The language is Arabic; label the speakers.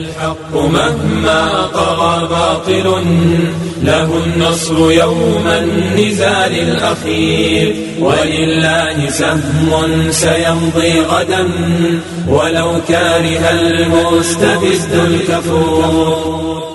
Speaker 1: الحق مهما طغى باطل له النصر يوم النزال الأخير. ولله سهم سيمضي غدا ولو كاره المستبد الكفور.